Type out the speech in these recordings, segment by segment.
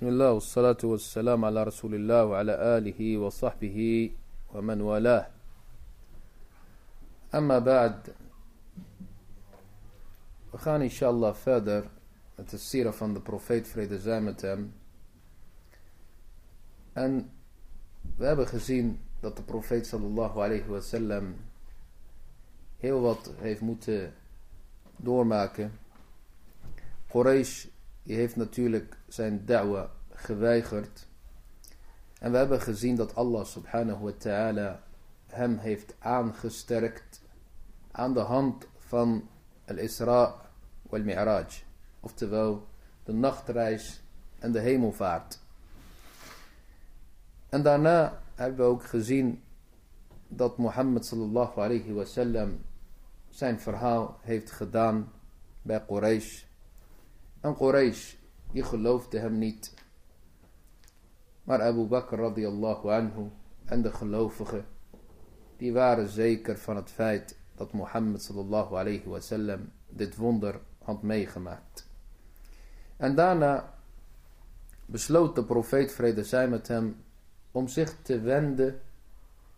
بسم الله والصلاة والسلام على رسول الله وعلى آله وصحبه ومن والاه أما بعد وخان إن شاء الله فادر التسيرة فان the prophet فريد زامتم أن وابا خزين dat de profeet sallallahu alayhi wa sallam heel wat heeft moeten doormaken. Quraysh die heeft natuurlijk zijn da'wa geweigerd. En we hebben gezien dat Allah subhanahu wa ta'ala hem heeft aangesterkt aan de hand van al-Isra wal-Mi'raj. Oftewel de nachtreis en de hemelvaart. En daarna hebben we ook gezien dat Mohammed sallallahu alayhi wasallam zijn verhaal heeft gedaan bij Quraysh. En Quraysh, die geloofde hem niet. Maar Abu Bakr radiyallahu anhu en de gelovigen, die waren zeker van het feit dat Mohammed sallallahu alayhi wasallam dit wonder had meegemaakt. En daarna besloot de profeet vrede zij met hem om zich te wenden,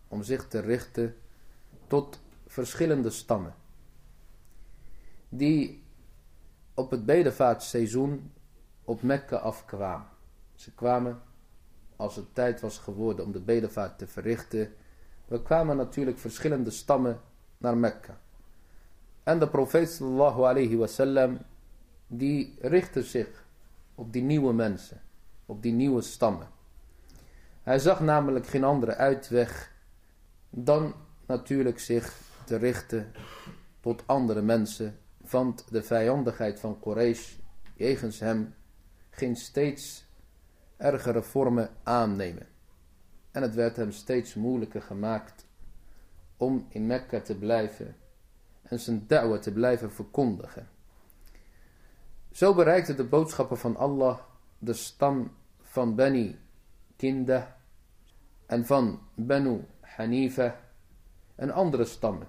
om zich te richten tot verschillende stammen. Die op het bedevaartseizoen op Mekka afkwamen. Ze kwamen, als het tijd was geworden om de bedevaart te verrichten, we kwamen natuurlijk verschillende stammen naar Mekka. En de profeet sallallahu alayhi wasallam, die richtte zich op die nieuwe mensen, op die nieuwe stammen. Hij zag namelijk geen andere uitweg dan natuurlijk zich te richten tot andere mensen. Want de vijandigheid van Quraysh jegens hem ging steeds ergere vormen aannemen. En het werd hem steeds moeilijker gemaakt om in Mekka te blijven en zijn da'wa te blijven verkondigen. Zo bereikte de boodschappen van Allah de stam van Bani Kinda en van Banu Hanifa en andere stammen.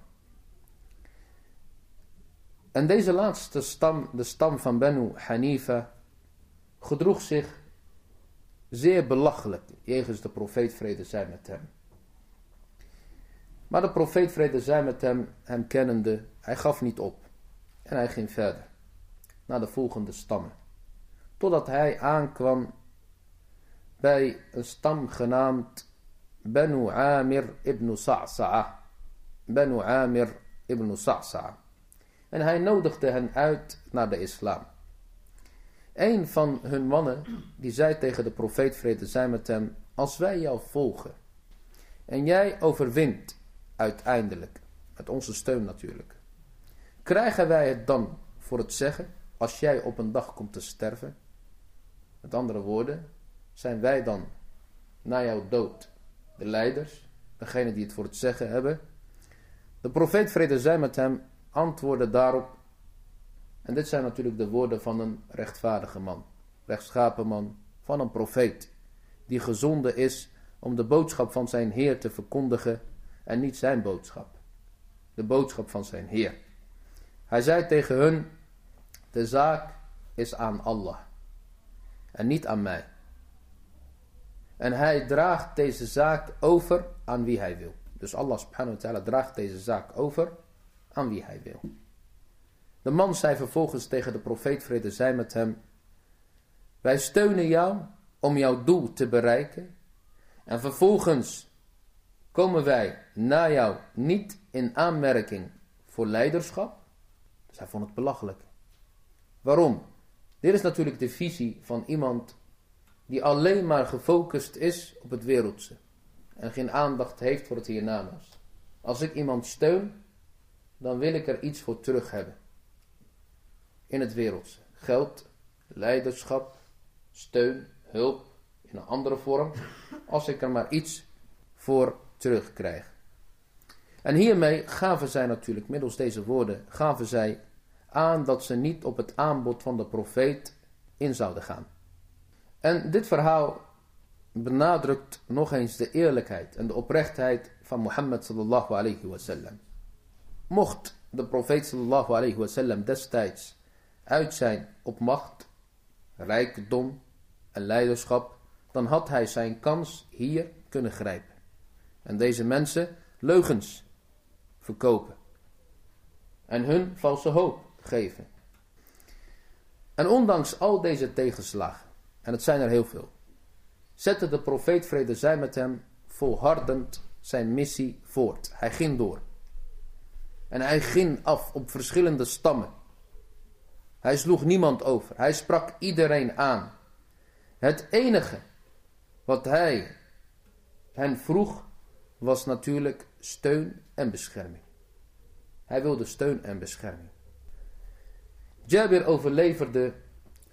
En deze laatste stam, de stam van Banu Hanifa, gedroeg zich zeer belachelijk jegens de profeet vrede zij met hem. Maar de profeet vrede zij met hem, hem kennende, hij gaf niet op. En hij ging verder, naar de volgende stammen. Totdat hij aankwam bij een stam genaamd Banu Amir ibn Sa'sa'a. Banu Amir ibn Sa'sa'a. En hij nodigde hen uit naar de islam. Een van hun mannen, die zei tegen de profeet vrede zij met hem, als wij jou volgen en jij overwint uiteindelijk, met onze steun natuurlijk, krijgen wij het dan voor het zeggen als jij op een dag komt te sterven? Met andere woorden, zijn wij dan na jouw dood de leiders, degene die het voor het zeggen hebben? De profeet vrede zij met hem antwoordde daarop en dit zijn natuurlijk de woorden van een rechtvaardige man, rechtschapen man, van een profeet, die gezonden is om de boodschap van zijn Heer te verkondigen en niet zijn boodschap. De boodschap van zijn Heer. Hij zei tegen hun, de zaak is aan Allah en niet aan mij. En hij draagt deze zaak over aan wie hij wil. Dus Allah subhanahu wa ta'ala draagt deze zaak over aan wie hij wil. De man zei vervolgens tegen de profeet vrede zij met hem. Wij steunen jou om jouw doel te bereiken. En vervolgens komen wij na jou niet in aanmerking voor leiderschap. Dus hij vond het belachelijk. Waarom? Dit is natuurlijk de visie van iemand die alleen maar gefocust is op het wereldse. En geen aandacht heeft voor het hiernamaals. Als ik iemand steun, dan wil ik er iets voor terug hebben in het wereldse. Geld, leiderschap, steun, hulp in een andere vorm. Als ik er maar iets voor terugkrijg. En hiermee gaven zij natuurlijk, middels deze woorden, gaven zij aan dat ze niet op het aanbod van de profeet in zouden gaan. En dit verhaal benadrukt nog eens de eerlijkheid en de oprechtheid van Mohammed sallallahu alayhi wasallam. Mocht de profeet sallallahu alayhi destijds uit zijn op macht, rijkdom en leiderschap, dan had hij zijn kans hier kunnen grijpen. En deze mensen leugens verkopen. En hun valse hoop geven. En ondanks al deze tegenslagen, en het zijn er heel veel, zette de profeet vrede zij met hem volhardend zijn missie voort. Hij ging door. En hij ging af op verschillende stammen. Hij sloeg niemand over. Hij sprak iedereen aan. Het enige wat hij hen vroeg was natuurlijk steun en bescherming. Hij wilde steun en bescherming. Jabir overleverde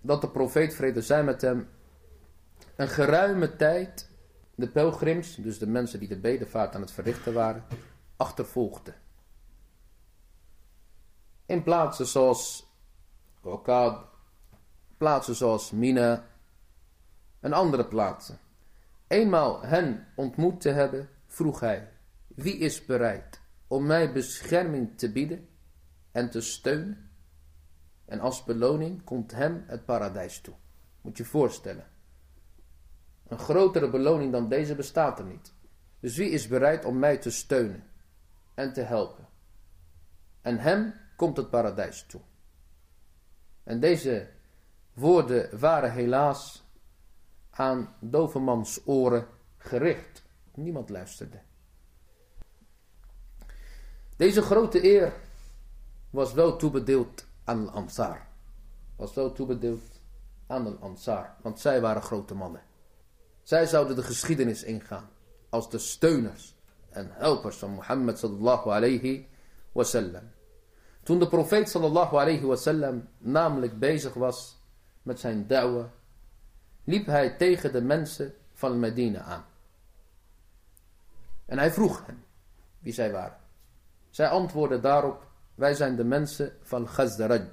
dat de profeet vrede zij met hem een geruime tijd de pelgrims, dus de mensen die de bedevaart aan het verrichten waren, achtervolgde. In plaatsen zoals Rokad, plaatsen zoals Mina en andere plaatsen. Eenmaal hen ontmoet te hebben, vroeg hij, wie is bereid om mij bescherming te bieden en te steunen? En als beloning komt hem het paradijs toe. Moet je voorstellen. Een grotere beloning dan deze bestaat er niet. Dus wie is bereid om mij te steunen en te helpen? En hem komt het paradijs toe. En deze woorden waren helaas aan dovermans oren gericht. Niemand luisterde. Deze grote eer was wel toebedeeld aan de Ansar. Was wel toebedeeld aan de Ansar, want zij waren grote mannen. Zij zouden de geschiedenis ingaan als de steuners en helpers van Mohammed sallallahu alayhi wasallam. Toen de profeet sallallahu alayhi wasallam namelijk bezig was met zijn da'wah, liep hij tegen de mensen van Medina aan. En hij vroeg hen wie zij waren. Zij antwoordden daarop, wij zijn de mensen van Khazraj.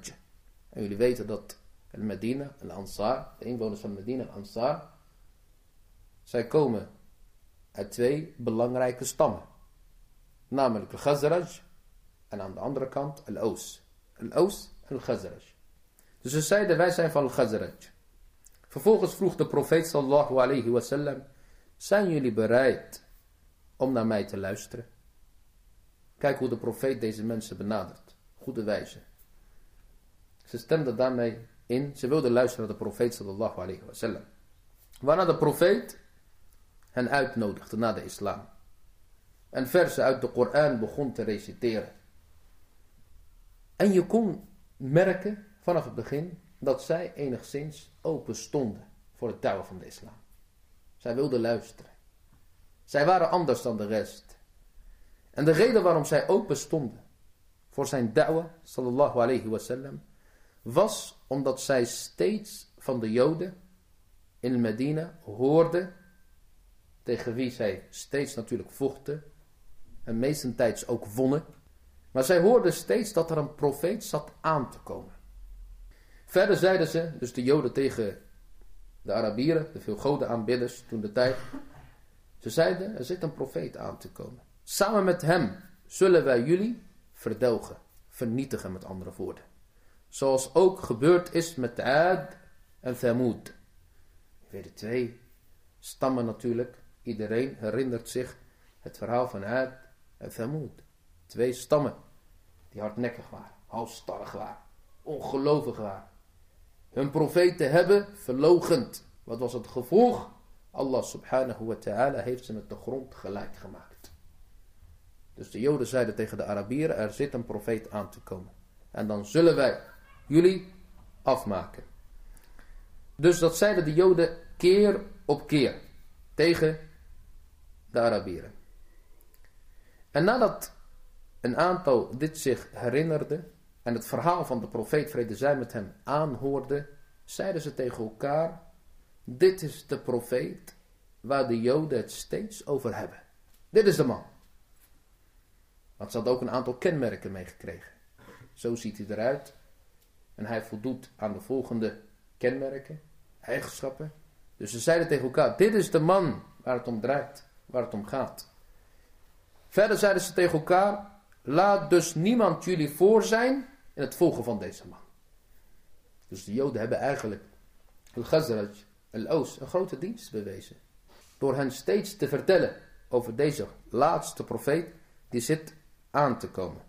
En jullie weten dat Medina, Al-Ansar, de inwoners van Medina, Al-Ansar, zij komen uit twee belangrijke stammen. Namelijk Al-Khazraj en aan de andere kant Al-Aus. Al-Aus en Al-Khazraj. Dus ze zeiden wij zijn van Al-Khazraj. Vervolgens vroeg de profeet sallallahu alayhi wasallam. Zijn jullie bereid om naar mij te luisteren? Kijk hoe de profeet deze mensen benadert. Goede wijze. Ze stemden daarmee in. Ze wilden luisteren naar de profeet sallallahu alayhi wasallam. Waarna de profeet hen uitnodigde naar de islam. En versen uit de Koran begon te reciteren. En je kon merken vanaf het begin dat zij enigszins open stonden voor het touwen van de islam. Zij wilden luisteren. Zij waren anders dan de rest. En de reden waarom zij open stonden voor zijn da'wah, sallallahu alayhi wasallam, was omdat zij steeds van de joden in Medina hoorden tegen wie zij steeds natuurlijk vochten en meestentijds ook wonnen. Maar zij hoorden steeds dat er een profeet zat aan te komen. Verder zeiden ze, dus de Joden tegen de Arabieren, de veel godenaanbidders toen de tijd. Ze zeiden, er zit een profeet aan te komen. Samen met hem zullen wij jullie verdelgen, vernietigen met andere woorden. Zoals ook gebeurd is met Ad en Thamud. Weer de twee stammen natuurlijk Iedereen herinnert zich het verhaal van Ad en Thamud. Twee stammen die hardnekkig waren, halstarrig waren, ongelovig waren. Hun profeten hebben verlogend. Wat was het gevolg? Allah subhanahu wa ta'ala heeft ze met de grond gelijk gemaakt. Dus de Joden zeiden tegen de Arabieren, er zit een profeet aan te komen. En dan zullen wij jullie afmaken. Dus dat zeiden de Joden keer op keer tegen de Arabieren. En nadat een aantal dit zich herinnerde en het verhaal van de profeet vrede zij met hem aanhoorde, zeiden ze tegen elkaar, dit is de profeet waar de joden het steeds over hebben. Dit is de man. Want ze had ook een aantal kenmerken meegekregen. Zo ziet hij eruit. En hij voldoet aan de volgende kenmerken, eigenschappen. Dus ze zeiden tegen elkaar, dit is de man waar het om draait waar het om gaat. Verder zeiden ze tegen elkaar, laat dus niemand jullie voor zijn in het volgen van deze man. Dus de joden hebben eigenlijk al Ghazraj al-Oos een grote dienst bewezen. Door hen steeds te vertellen over deze laatste profeet die zit aan te komen.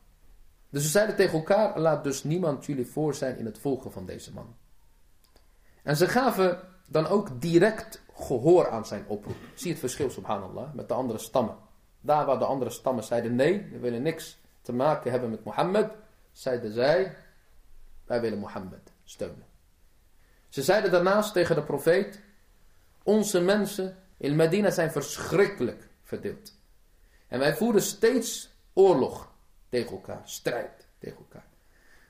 Dus ze zeiden tegen elkaar, laat dus niemand jullie voor zijn in het volgen van deze man. En ze gaven dan ook direct gehoor aan zijn oproep. Zie het verschil, subhanallah, met de andere stammen. Daar waar de andere stammen zeiden, nee, we willen niks te maken hebben met Mohammed, zeiden zij, wij willen Mohammed steunen. Ze zeiden daarnaast tegen de profeet, onze mensen in Medina zijn verschrikkelijk verdeeld. En wij voeren steeds oorlog tegen elkaar, strijd tegen elkaar.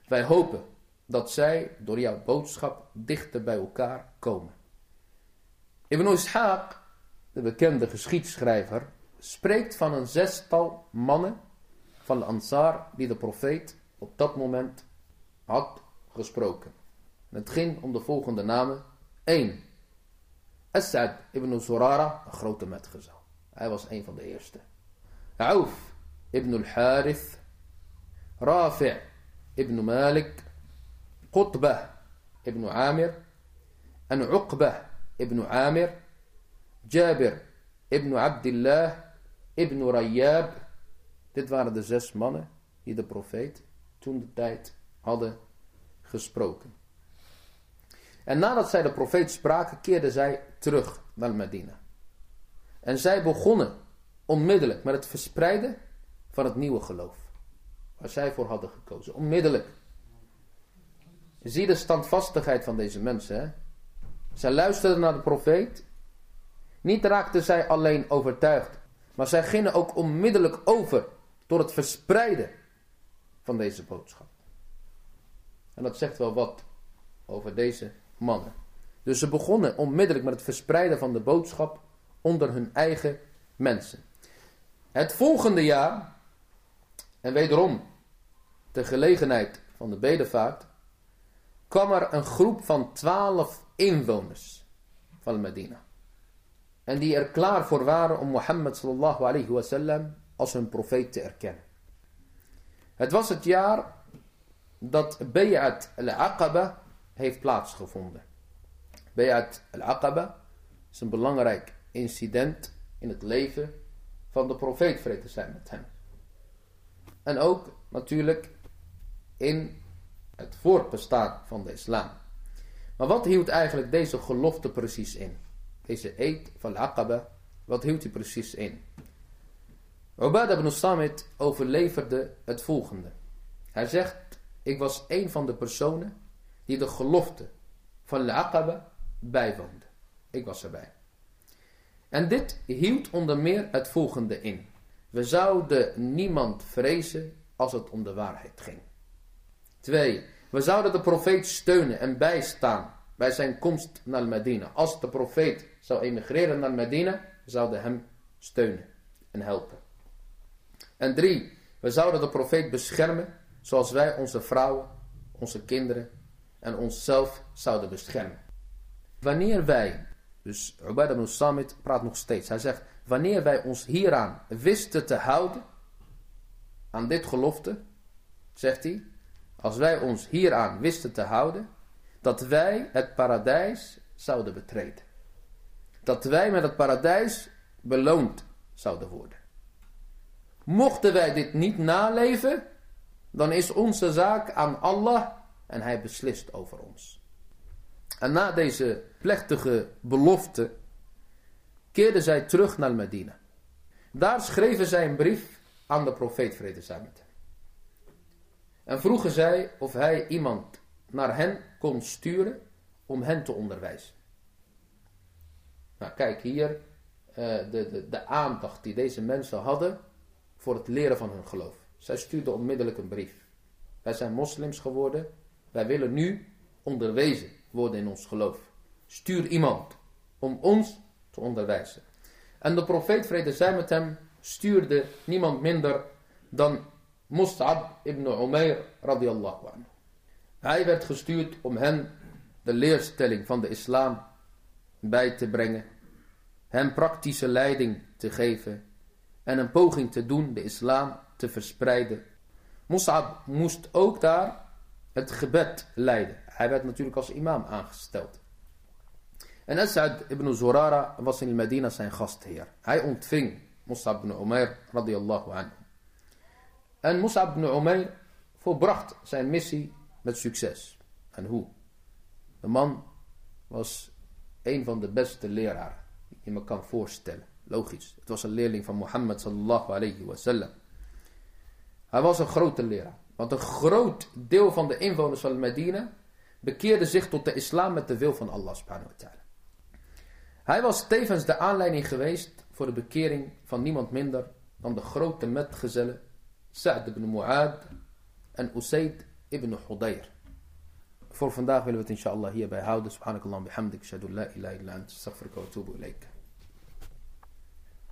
Wij hopen dat zij door jouw boodschap dichter bij elkaar komen. Ibn Ishaq, de bekende geschiedschrijver, spreekt van een zestal mannen van de Ansar die de profeet op dat moment had gesproken. het ging om de volgende namen. 1. As'ad ibn Zurara, een grote metgezel. Hij was een van de eerste. Auf ibn al-Harith. Rafi' ibn Malik. Qutbah ibn Amir. En Uqbah ibn Amir. Jabir ibn Abdullah ibn Rayyab. Dit waren de zes mannen die de profeet toen de tijd hadden gesproken. En nadat zij de profeet spraken, keerden zij terug naar Medina. En zij begonnen onmiddellijk met het verspreiden van het nieuwe geloof. Waar zij voor hadden gekozen. Onmiddellijk. Zie de standvastigheid van deze mensen. Zij luisterden naar de profeet. Niet raakten zij alleen overtuigd. Maar zij gingen ook onmiddellijk over. Door het verspreiden van deze boodschap. En dat zegt wel wat over deze mannen. Dus ze begonnen onmiddellijk met het verspreiden van de boodschap onder hun eigen mensen. Het volgende jaar, en wederom de gelegenheid van de bedevaart, kwam er een groep van twaalf inwoners van Medina. En die er klaar voor waren om Mohammed sallallahu alayhi wasallam als hun profeet te erkennen. Het was het jaar dat Bayat al-Aqaba heeft plaatsgevonden. Bayat al-Aqaba is een belangrijk incident in het leven van de profeet vrede zijn met hem. En ook natuurlijk in het voortbestaan van de islam. Maar wat hield eigenlijk deze gelofte precies in? Deze eed van Aqaba, wat hield hij precies in? Ubadah ibn Samit overleverde het volgende. Hij zegt, ik was een van de personen die de gelofte van Al-Aqaba bijwoonde. Ik was erbij. En dit hield onder meer het volgende in. We zouden niemand vrezen als het om de waarheid ging. 2. We zouden de profeet steunen en bijstaan bij zijn komst naar Medina. Als de profeet zou emigreren naar Medina, zouden hem steunen en helpen. En 3. We zouden de profeet beschermen zoals wij onze vrouwen, onze kinderen en onszelf zouden beschermen. Wanneer wij dus Ubadah ibn Samit praat nog steeds. Hij zegt, wanneer wij ons hieraan wisten te houden, aan dit gelofte, zegt hij, als wij ons hieraan wisten te houden, dat wij het paradijs zouden betreden. Dat wij met het paradijs beloond zouden worden. Mochten wij dit niet naleven, dan is onze zaak aan Allah en hij beslist over ons. En na deze plechtige belofte keerden zij terug naar Medina. Daar schreven zij een brief aan de profeet vrede zij met hem. En vroegen zij of hij iemand naar hen kon sturen om hen te onderwijzen. Nou kijk hier uh, de, de, de aandacht die deze mensen hadden voor het leren van hun geloof. Zij stuurden onmiddellijk een brief. Wij zijn moslims geworden. Wij willen nu onderwezen worden in ons geloof. Stuur iemand om ons te onderwijzen. En de profeet vrede zij met hem stuurde niemand minder dan Mus'ab ibn Umair radiallahu anhu. Hij werd gestuurd om hen de leerstelling van de islam bij te brengen, hem praktische leiding te geven en een poging te doen de islam te verspreiden. Mus'ab moest ook daar het gebed leiden. Hij werd natuurlijk als imam aangesteld. En As'ad ibn Zurara was in Medina zijn gastheer. Hij ontving Mus'ab ibn Umair radiyallahu anhu. En Mus'ab ibn Umair volbracht zijn missie met succes. En hoe? De man was een van de beste leraren die je me kan voorstellen. Logisch. Het was een leerling van Mohammed sallallahu alayhi wa sallam. Hij was een grote leraar. Want een groot deel van de inwoners van Medina bekeerde zich tot de islam met de wil van Allah subhanahu wa ta'ala. Hij was tevens de aanleiding geweest voor de bekering van niemand minder dan de grote metgezellen Sa'd ibn Mu'ad en Usaid ibn Hudayr. Voor vandaag willen we het inshallah hierbij houden. Subhanakallah bihamdik. Shadu la ilaha illa ant. Astaghfiruka wa atubu ilayk.